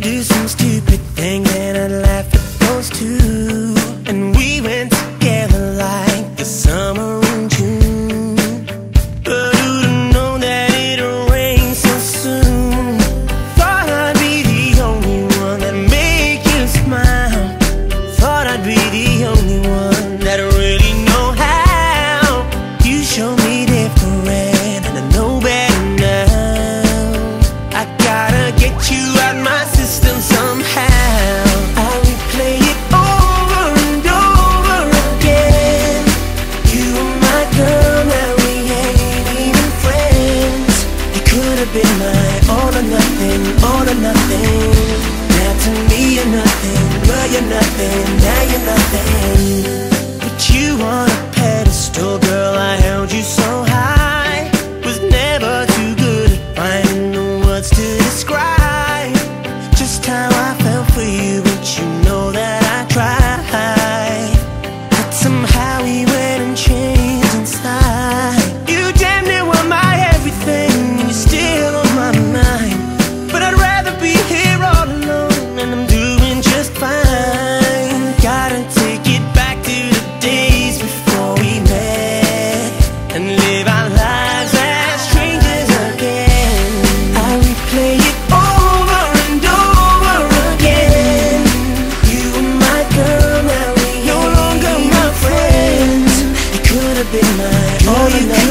do some stupid thing be my all or nothing, all or nothing. Now to me you're nothing, girl. You're nothing, now you're nothing.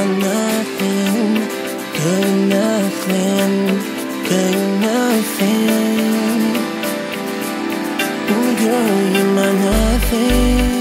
Nothing, good nothing, good nothing. Girl, you're my nothing.